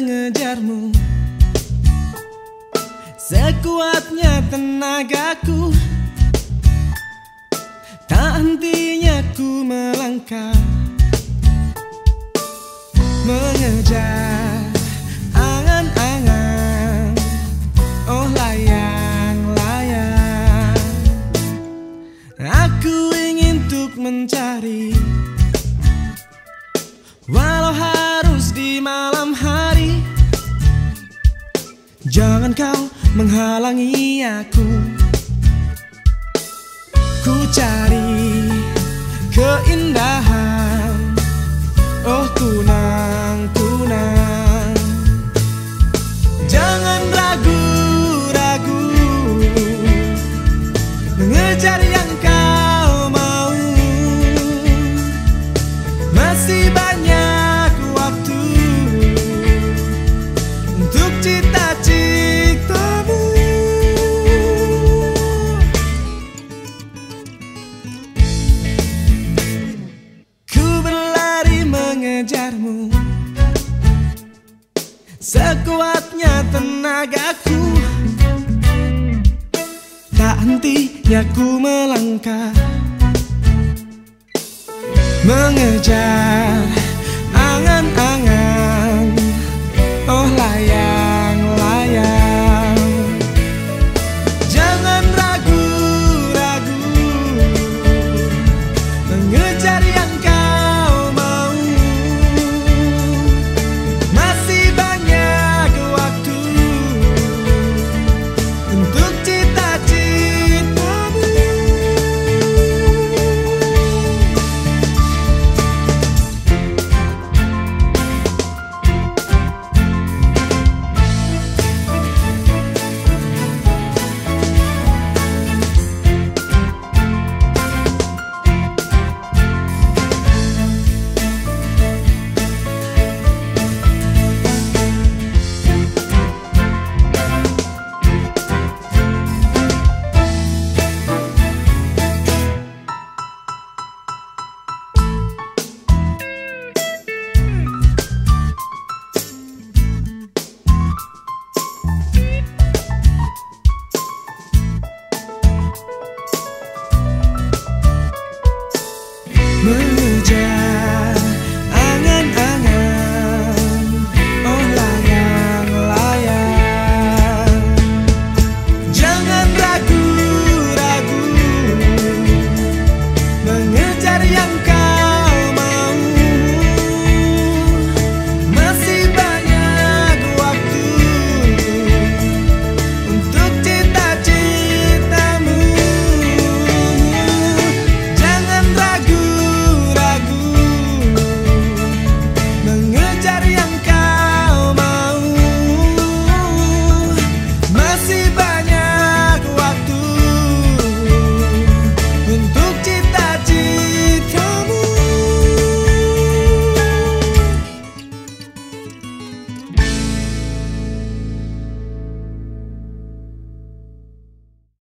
mengejarmu. Sekuatnya tenagaku. Tak hentinya ku melangkah. Mengejar angan-angan. Oh layang-layang. Aku ingin untuk mencari. Walau harus di malam hari Jangan kau menghalangi aku. Ku cari Sekuatnya tenagaku. Tak hentinya ku melangkah. Mengejar